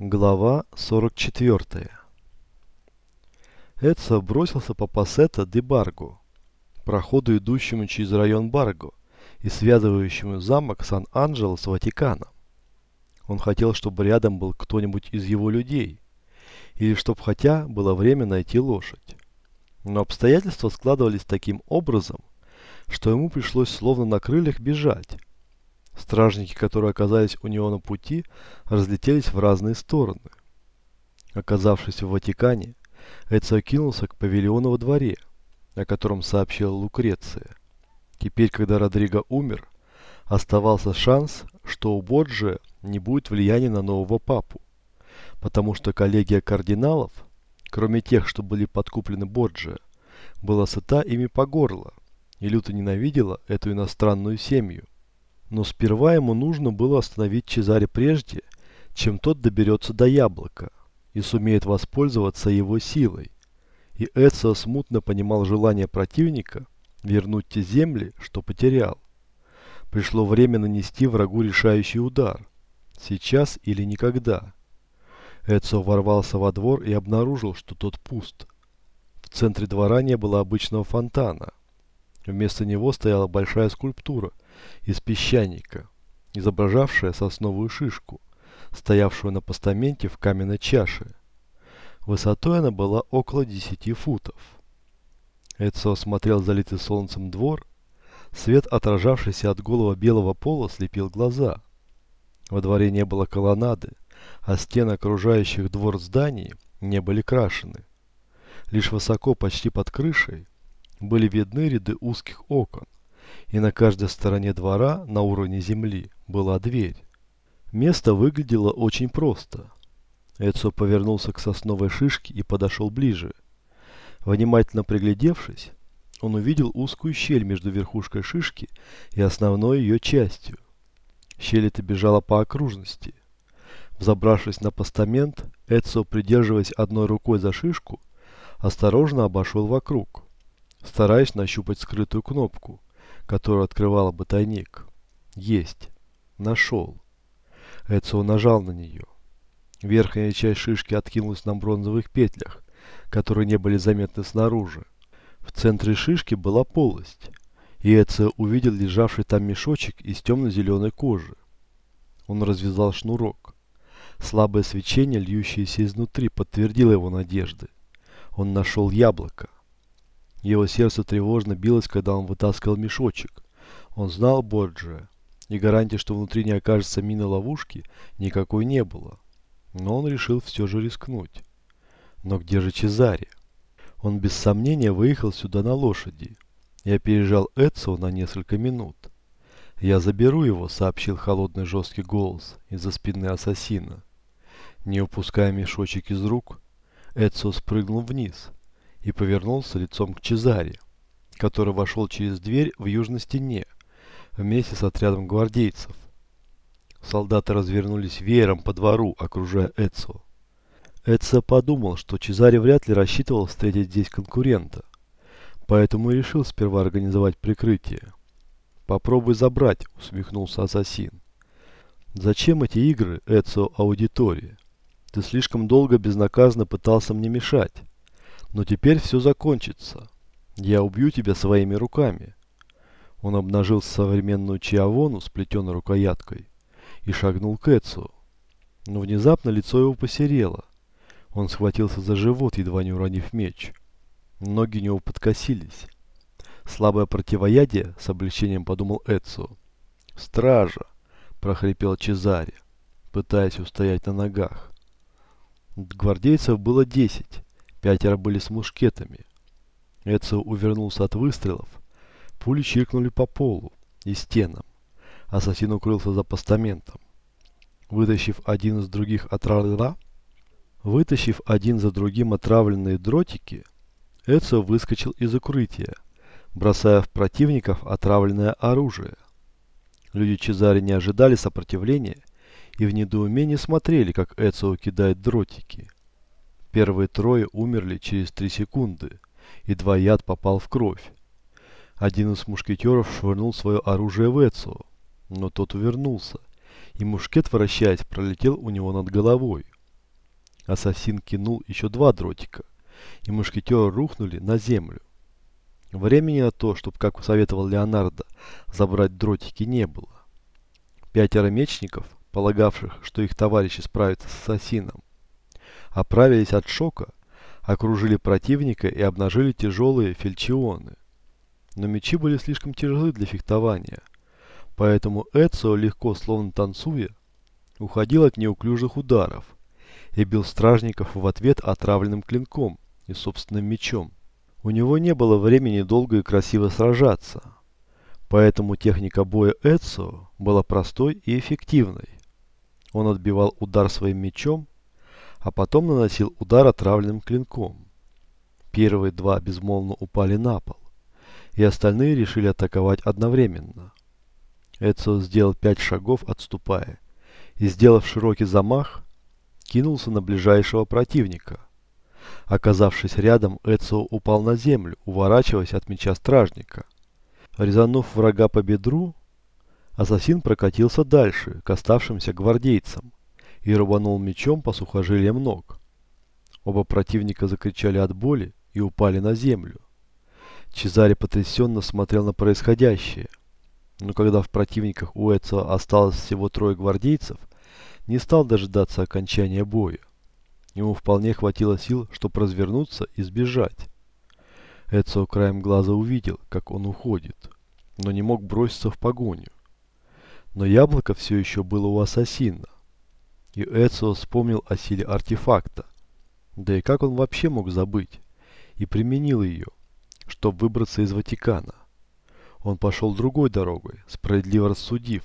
Глава 44 Эдсо бросился по Пассета де Барго, проходу, идущему через район Барго и связывающему замок Сан-Анджело с Ватиканом. Он хотел, чтобы рядом был кто-нибудь из его людей, или чтобы хотя было время найти лошадь. Но обстоятельства складывались таким образом, что ему пришлось словно на крыльях бежать, Стражники, которые оказались у него на пути, разлетелись в разные стороны. Оказавшись в Ватикане, Эцио кинулся к павильону во дворе, о котором сообщила Лукреция. Теперь, когда Родриго умер, оставался шанс, что у Боджия не будет влияния на нового папу, потому что коллегия кардиналов, кроме тех, что были подкуплены Боджия, была сыта ими по горло и люто ненавидела эту иностранную семью. Но сперва ему нужно было остановить Чезаре прежде, чем тот доберется до яблока и сумеет воспользоваться его силой. И Эцио смутно понимал желание противника вернуть те земли, что потерял. Пришло время нанести врагу решающий удар. Сейчас или никогда. Эцио ворвался во двор и обнаружил, что тот пуст. В центре двора не было обычного фонтана. Вместо него стояла большая скульптура – из песчаника, изображавшая сосновую шишку, стоявшую на постаменте в каменной чаше. Высотой она была около 10 футов. Эдсо осмотрел залитый солнцем двор. Свет, отражавшийся от голого белого пола, слепил глаза. Во дворе не было колоннады, а стены окружающих двор зданий не были крашены. Лишь высоко, почти под крышей, были видны ряды узких окон и на каждой стороне двора на уровне земли была дверь. Место выглядело очень просто. Эдсо повернулся к сосновой шишке и подошел ближе. Внимательно приглядевшись, он увидел узкую щель между верхушкой шишки и основной ее частью. Щель эта бежала по окружности. Взобравшись на постамент, Эдсо, придерживаясь одной рукой за шишку, осторожно обошел вокруг, стараясь нащупать скрытую кнопку которая открывала бы тайник. Есть. Нашел. Эцио нажал на нее. Верхняя часть шишки откинулась на бронзовых петлях, которые не были заметны снаружи. В центре шишки была полость, и Эцио увидел лежавший там мешочек из темно-зеленой кожи. Он развязал шнурок. Слабое свечение, льющееся изнутри, подтвердило его надежды. Он нашел яблоко. Его сердце тревожно билось, когда он вытаскивал мешочек. Он знал Борджия, и гарантии, что внутри не окажется мины ловушки, никакой не было. Но он решил все же рискнуть. Но где же Чезаре? Он без сомнения выехал сюда на лошади. Я опережал Эдсо на несколько минут. «Я заберу его», — сообщил холодный жесткий голос из-за спины ассасина. Не упуская мешочек из рук, Эдсо спрыгнул вниз и повернулся лицом к Чезаре, который вошел через дверь в южной стене вместе с отрядом гвардейцев. Солдаты развернулись веером по двору, окружая Эцио. Эцио подумал, что Чезаре вряд ли рассчитывал встретить здесь конкурента, поэтому и решил сперва организовать прикрытие. «Попробуй забрать», — усмехнулся ассасин. «Зачем эти игры, Эцио Аудитория? Ты слишком долго безнаказанно пытался мне мешать. Но теперь все закончится. Я убью тебя своими руками. Он обнажил современную чиавону с плетеной рукояткой и шагнул к Эцу. Но внезапно лицо его посерело. Он схватился за живот, едва не уронив меч. Ноги у него подкосились. Слабое противоядие, с облегчением подумал Эцу. «Стража!» – прохрипел Чезаре, пытаясь устоять на ногах. Гвардейцев было десять. Пятеро были с мушкетами. Эцио увернулся от выстрелов. Пули чиркнули по полу и стенам. Ассасин укрылся за постаментом. Вытащив один из других отравлена, вытащив один за другим отравленные дротики, Эцио выскочил из укрытия, бросая в противников отравленное оружие. Люди Чезари не ожидали сопротивления и в недоумении смотрели, как Эцио кидает дротики. Первые трое умерли через три секунды, едва яд попал в кровь. Один из мушкетеров швырнул свое оружие в Эцио, но тот увернулся, и мушкет, вращаясь, пролетел у него над головой. Ассасин кинул еще два дротика, и мушкетеры рухнули на землю. Времени на то, чтобы, как советовал Леонардо, забрать дротики не было. Пятеро мечников, полагавших, что их товарищи справятся с ассасином, оправились от шока, окружили противника и обнажили тяжелые фельчионы. Но мечи были слишком тяжелы для фехтования, поэтому Эцио легко, словно танцуя, уходил от неуклюжих ударов и бил стражников в ответ отравленным клинком и собственным мечом. У него не было времени долго и красиво сражаться, поэтому техника боя Эцио была простой и эффективной. Он отбивал удар своим мечом, а потом наносил удар отравленным клинком. Первые два безмолвно упали на пол, и остальные решили атаковать одновременно. Эцио сделал пять шагов, отступая, и, сделав широкий замах, кинулся на ближайшего противника. Оказавшись рядом, Эцио упал на землю, уворачиваясь от меча стражника. Резанув врага по бедру, ассасин прокатился дальше, к оставшимся гвардейцам, и рубанул мечом по сухожилиям ног. Оба противника закричали от боли и упали на землю. Чезаре потрясенно смотрел на происходящее, но когда в противниках у Эцио осталось всего трое гвардейцев, не стал дожидаться окончания боя. Ему вполне хватило сил, чтобы развернуться и сбежать. Эцио краем глаза увидел, как он уходит, но не мог броситься в погоню. Но яблоко все еще было у ассасина. И Эцио вспомнил о силе артефакта. Да и как он вообще мог забыть? И применил ее, чтобы выбраться из Ватикана. Он пошел другой дорогой, справедливо рассудив,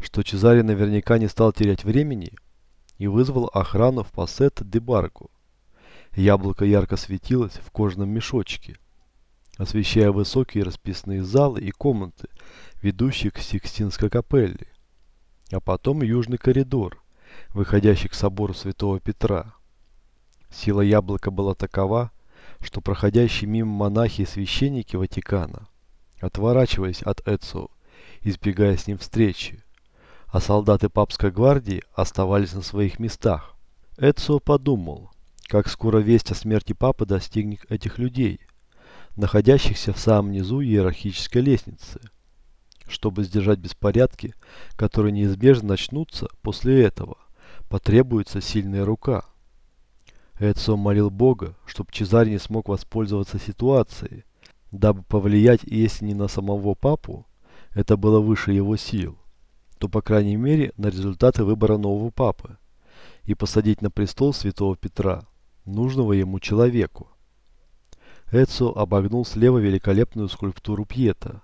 что Чезаре наверняка не стал терять времени и вызвал охрану в Пассет де Барго. Яблоко ярко светилось в кожаном мешочке, освещая высокие расписные залы и комнаты, ведущие к Сикстинской капелле, а потом южный коридор, выходящий к собору Святого Петра. Сила яблока была такова, что проходящие мимо монахи и священники Ватикана, отворачиваясь от Эцио, избегая с ним встречи, а солдаты папской гвардии оставались на своих местах. Эцио подумал, как скоро весть о смерти папы достигнет этих людей, находящихся в самом низу иерархической лестницы, чтобы сдержать беспорядки, которые неизбежно начнутся после этого, потребуется сильная рука. Эцио молил Бога, чтобы Чезарь не смог воспользоваться ситуацией, дабы повлиять, если не на самого папу, это было выше его сил, то по крайней мере на результаты выбора нового папы и посадить на престол святого Петра, нужного ему человеку. Эцио обогнул слева великолепную скульптуру Пьета,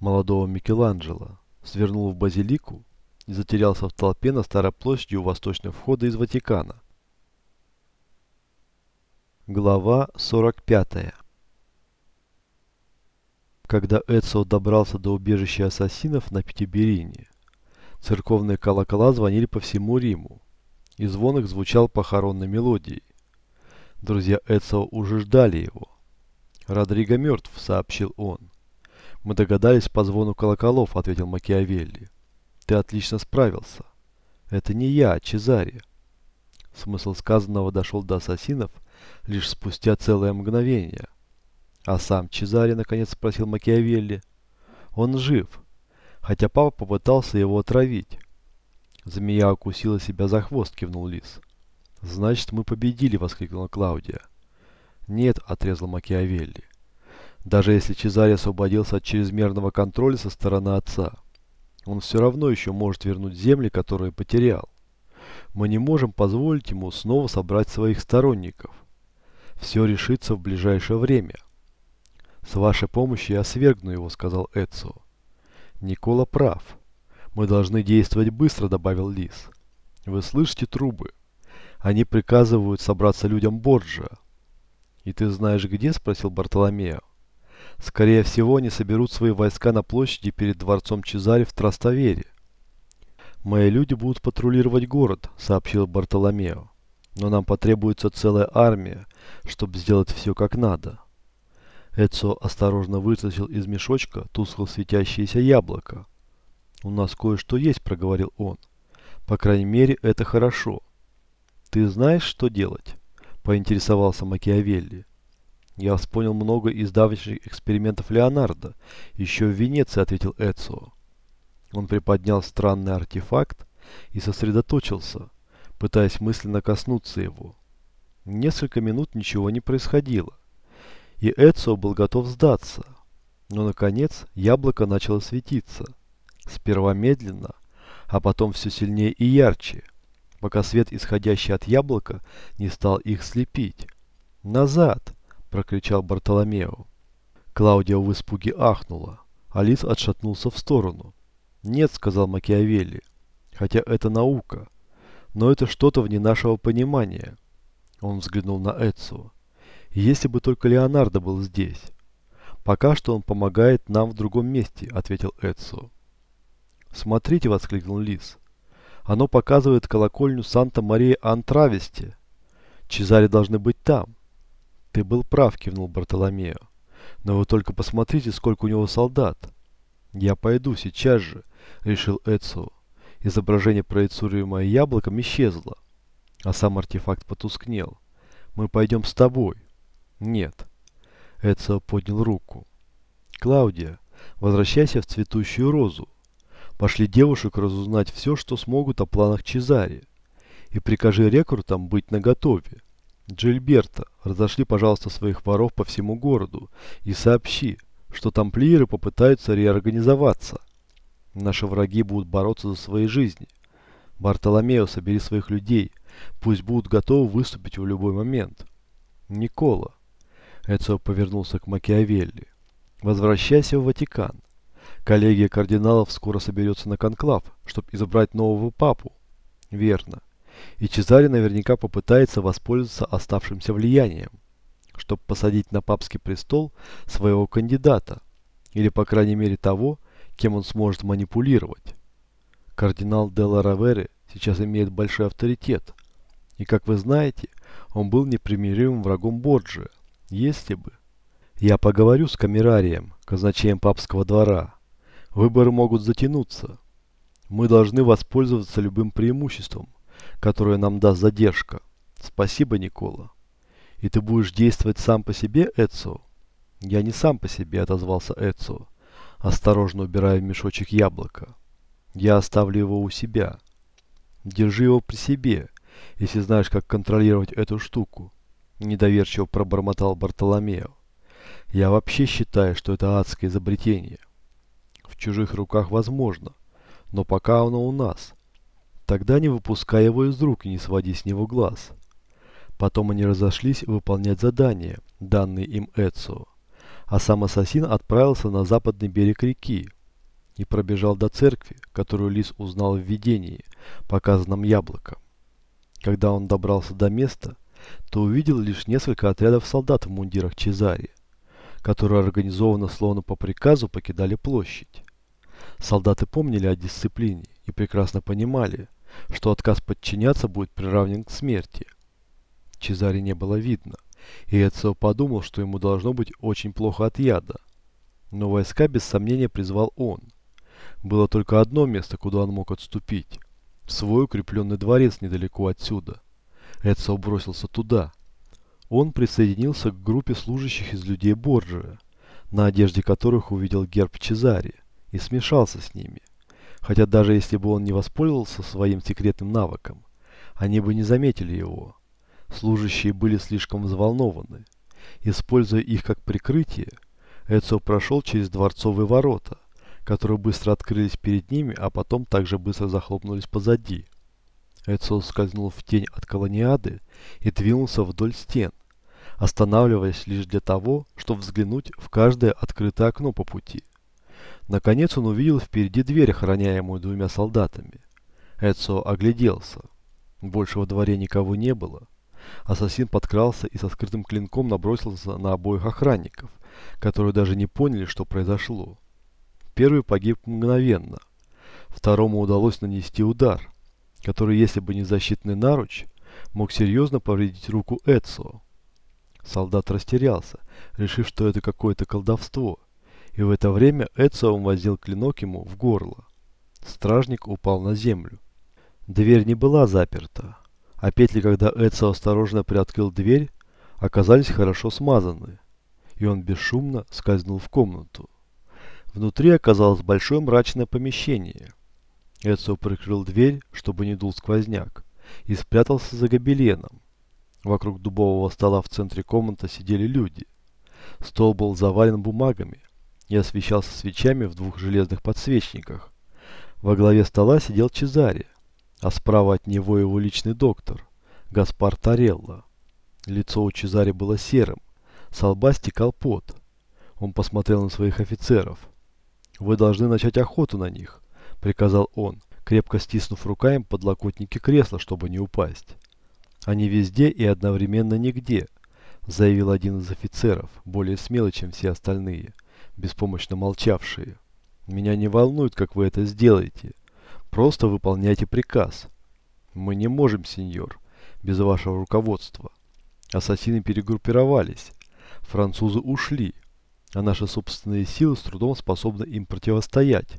молодого Микеланджело, свернул в базилику и затерялся в толпе на старой площади у восточного входа из Ватикана. Глава 45 Когда Эцио добрался до убежища ассасинов на Пятиберине, Церковные колокола звонили по всему Риму, и звон их звучал похоронной мелодией. Друзья Эцио уже ждали его. «Родриго мертв», — сообщил он. «Мы догадались по звону колоколов», — ответил Макиавелли. «Ты отлично справился. Это не я, а Чезаре». Смысл сказанного дошел до ассасинов лишь спустя целое мгновение. «А сам Чезаре?» — наконец спросил Макиавелли. «Он жив хотя папа попытался его отравить. Змея укусила себя за хвост, кивнул Лис. «Значит, мы победили!» — воскликнула Клаудия. «Нет», — отрезал Макиавелли. «Даже если Чезарь освободился от чрезмерного контроля со стороны отца, он все равно еще может вернуть земли, которые потерял. Мы не можем позволить ему снова собрать своих сторонников. Все решится в ближайшее время. С вашей помощью я свергну его», — сказал Эцио. Никола прав. Мы должны действовать быстро, добавил Лис. Вы слышите трубы? Они приказывают собраться людям Борджа. И ты знаешь где? Спросил Бартоломео. Скорее всего, они соберут свои войска на площади перед дворцом Чезаре в Траставере. «Мои люди будут патрулировать город», — сообщил Бартоломео. «Но нам потребуется целая армия, чтобы сделать все как надо». Эцо осторожно вытащил из мешочка тускло светящееся яблоко. «У нас кое-что есть», — проговорил он. «По крайней мере, это хорошо. «Ты знаешь, что делать?» – поинтересовался Макиавелли. «Я вспомнил много из давних экспериментов Леонардо, еще в Венеции», – ответил Эцио. Он приподнял странный артефакт и сосредоточился, пытаясь мысленно коснуться его. Несколько минут ничего не происходило, и Эцио был готов сдаться. Но, наконец, яблоко начало светиться. Сперва медленно, а потом все сильнее и ярче, пока свет, исходящий от яблока, не стал их слепить. «Назад!» – прокричал Бартоломео. Клаудия в испуге ахнула. Алис отшатнулся в сторону. «Нет», – сказал Макиавелли, – «хотя это наука, но это что-то вне нашего понимания». Он взглянул на Эцио. «Если бы только Леонардо был здесь». «Пока что он помогает нам в другом месте», – ответил Эцио. «Смотрите!» – воскликнул Лис. «Оно показывает колокольню Санта-Мария-Антравести. Чезаре должны быть там». «Ты был прав», – кивнул Бартоломео. «Но вы только посмотрите, сколько у него солдат». «Я пойду сейчас же», – решил Эцио. Изображение, проецируемое яблоком, исчезло, а сам артефакт потускнел. «Мы пойдем с тобой». «Нет». Эцио поднял руку. «Клаудия, возвращайся в цветущую розу. Пошли девушек разузнать все, что смогут о планах Чезари. И прикажи рекрутам быть наготове. Джильберта, разошли, пожалуйста, своих воров по всему городу и сообщи, что тамплиеры попытаются реорганизоваться. Наши враги будут бороться за свои жизни. Бартоломео, собери своих людей, пусть будут готовы выступить в любой момент. Никола. Эцио повернулся к Макиавелли. Возвращайся в Ватикан. Коллегия кардиналов скоро соберется на конклав, чтобы избрать нового папу. Верно. И Чезаре наверняка попытается воспользоваться оставшимся влиянием, чтобы посадить на папский престол своего кандидата, или по крайней мере того, кем он сможет манипулировать. Кардинал де Ларавере сейчас имеет большой авторитет, и, как вы знаете, он был непримиримым врагом Борджия, если бы. Я поговорю с камерарием, казначеем папского двора, Выборы могут затянуться. Мы должны воспользоваться любым преимуществом, которое нам даст задержка. Спасибо, Никола. И ты будешь действовать сам по себе, Эцио? Я не сам по себе, отозвался Эцио, осторожно убирая в мешочек яблоко. Я оставлю его у себя. Держи его при себе, если знаешь, как контролировать эту штуку. Недоверчиво пробормотал Бартоломео. Я вообще считаю, что это адское изобретение в чужих руках возможно, но пока оно у нас. Тогда не выпускай его из рук и не своди с него глаз. Потом они разошлись выполнять задания, данные им Эцио, а сам ассасин отправился на западный берег реки и пробежал до церкви, которую Лис узнал в видении, показанном яблоком. Когда он добрался до места, то увидел лишь несколько отрядов солдат в мундирах Чезари, которые организованно словно по приказу покидали площадь. Солдаты помнили о дисциплине и прекрасно понимали, что отказ подчиняться будет приравнен к смерти. Чезари не было видно, и Эцио подумал, что ему должно быть очень плохо от яда. Но войска без сомнения призвал он. Было только одно место, куда он мог отступить. Свой укрепленный дворец недалеко отсюда. Эцио бросился туда. Он присоединился к группе служащих из людей Борджия, на одежде которых увидел герб Чезари и смешался с ними. Хотя даже если бы он не воспользовался своим секретным навыком, они бы не заметили его. Служащие были слишком взволнованы. Используя их как прикрытие, Эцио прошел через дворцовые ворота, которые быстро открылись перед ними, а потом также быстро захлопнулись позади. Эцио скользнул в тень от колониады и двинулся вдоль стен, останавливаясь лишь для того, чтобы взглянуть в каждое открытое окно по пути. Наконец он увидел впереди дверь, охраняемую двумя солдатами. Эдсо огляделся. Больше во дворе никого не было. Ассасин подкрался и со скрытым клинком набросился на обоих охранников, которые даже не поняли, что произошло. Первый погиб мгновенно. Второму удалось нанести удар, который, если бы не защитный наруч, мог серьезно повредить руку Эдсо. Солдат растерялся, решив, что это какое-то колдовство – и в это время Эцио возил клинок ему в горло. Стражник упал на землю. Дверь не была заперта, а петли, когда Эдсо осторожно приоткрыл дверь, оказались хорошо смазаны, и он бесшумно скользнул в комнату. Внутри оказалось большое мрачное помещение. Эдсо прикрыл дверь, чтобы не дул сквозняк, и спрятался за гобеленом. Вокруг дубового стола в центре комнаты сидели люди. Стол был завален бумагами и освещался свечами в двух железных подсвечниках. Во главе стола сидел Чезаре, а справа от него его личный доктор, Гаспар Тарелла. Лицо у Чезаре было серым, с лба стекал пот. Он посмотрел на своих офицеров. «Вы должны начать охоту на них», — приказал он, крепко стиснув руками подлокотники кресла, чтобы не упасть. «Они везде и одновременно нигде», — заявил один из офицеров, более смелый, чем все остальные, беспомощно молчавшие. «Меня не волнует, как вы это сделаете. Просто выполняйте приказ». «Мы не можем, сеньор, без вашего руководства». Ассасины перегруппировались. Французы ушли, а наши собственные силы с трудом способны им противостоять.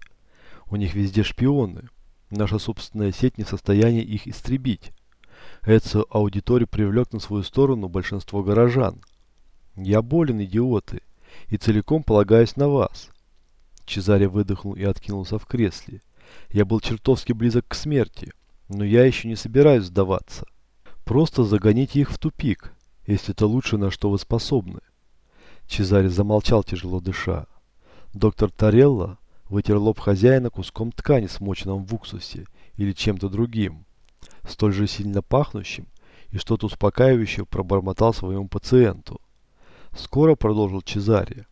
У них везде шпионы. Наша собственная сеть не в состоянии их истребить. Эту аудиторию привлек на свою сторону большинство горожан. Я болен, идиоты, и целиком полагаюсь на вас. Чезаре выдохнул и откинулся в кресле. Я был чертовски близок к смерти, но я еще не собираюсь сдаваться. Просто загоните их в тупик, если это лучше, на что вы способны. Чезаре замолчал, тяжело дыша. Доктор Тарелла вытер лоб хозяина куском ткани, смоченным в уксусе или чем-то другим, столь же сильно пахнущим, и что-то успокаивающее пробормотал своему пациенту. Скоро, продолжил Чезаре,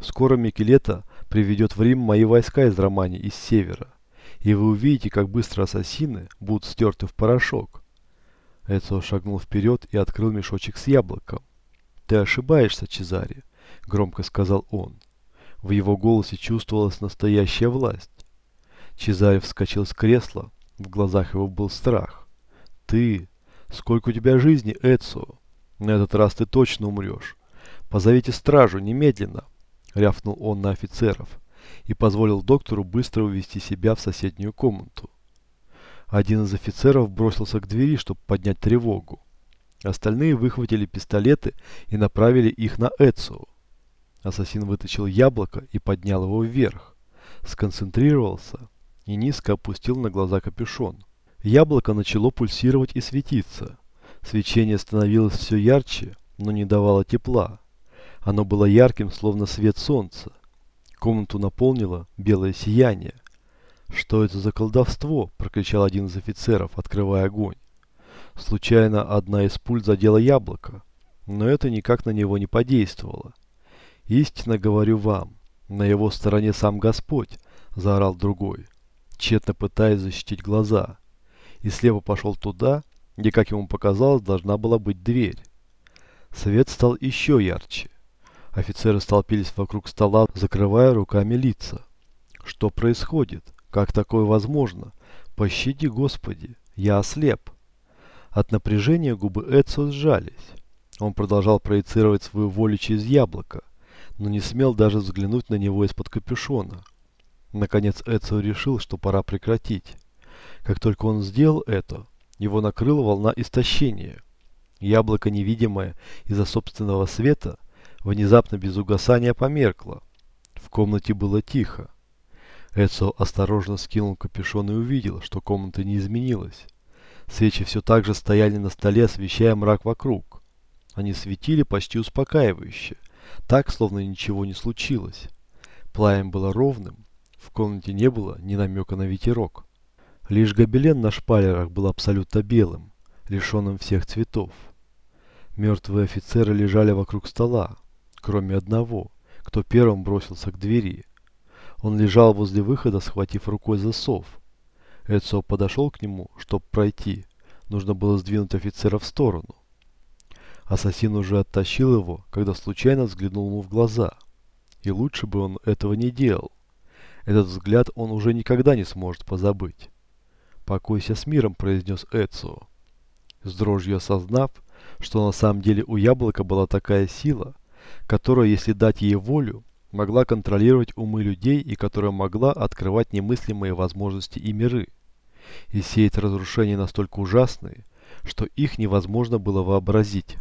скоро Микелета приведет в Рим мои войска из Романи из севера, и вы увидите, как быстро ассасины будут стерты в порошок. Эцио шагнул вперед и открыл мешочек с яблоком. «Ты ошибаешься, Чезаре», — громко сказал он. В его голосе чувствовалась настоящая власть. Чезаре вскочил с кресла, в глазах его был страх. «Ты? Сколько у тебя жизни, Эцио? На этот раз ты точно умрешь. Позовите стражу, немедленно!» — рявкнул он на офицеров и позволил доктору быстро увести себя в соседнюю комнату. Один из офицеров бросился к двери, чтобы поднять тревогу. Остальные выхватили пистолеты и направили их на Эцио. Ассасин вытащил яблоко и поднял его вверх. Сконцентрировался и низко опустил на глаза капюшон. Яблоко начало пульсировать и светиться. Свечение становилось все ярче, но не давало тепла. Оно было ярким, словно свет солнца. Комнату наполнило белое сияние. «Что это за колдовство?» – прокричал один из офицеров, открывая огонь. Случайно одна из пуль задела яблоко, но это никак на него не подействовало. «Истинно говорю вам, на его стороне сам Господь!» – заорал другой, тщетно пытаясь защитить глаза. И слева пошел туда, где, как ему показалось, должна была быть дверь. Свет стал еще ярче. Офицеры столпились вокруг стола, закрывая руками лица. Что происходит? Как такое возможно? Пощади, Господи, я ослеп. От напряжения губы Эдсо сжались. Он продолжал проецировать свою волю через яблоко, но не смел даже взглянуть на него из-под капюшона. Наконец Эдсо решил, что пора прекратить. Как только он сделал это, его накрыла волна истощения. Яблоко, невидимое из-за собственного света, внезапно без угасания померкло. В комнате было тихо. Эдсо осторожно скинул капюшон и увидел, что комната не изменилась. Свечи все так же стояли на столе, освещая мрак вокруг. Они светили почти успокаивающе, так, словно ничего не случилось. Пламя было ровным, в комнате не было ни намека на ветерок. Лишь гобелен на шпалерах был абсолютно белым, лишенным всех цветов. Мертвые офицеры лежали вокруг стола, кроме одного, кто первым бросился к двери. Он лежал возле выхода, схватив рукой засов. Эдсо подошел к нему, чтобы пройти. Нужно было сдвинуть офицера в сторону. Ассасин уже оттащил его, когда случайно взглянул ему в глаза. И лучше бы он этого не делал. Этот взгляд он уже никогда не сможет позабыть. «Покойся с миром», — произнес Эцио. С дрожью осознав, что на самом деле у яблока была такая сила, которая, если дать ей волю, могла контролировать умы людей и которая могла открывать немыслимые возможности и миры. И сеять разрушения настолько ужасные, что их невозможно было вообразить.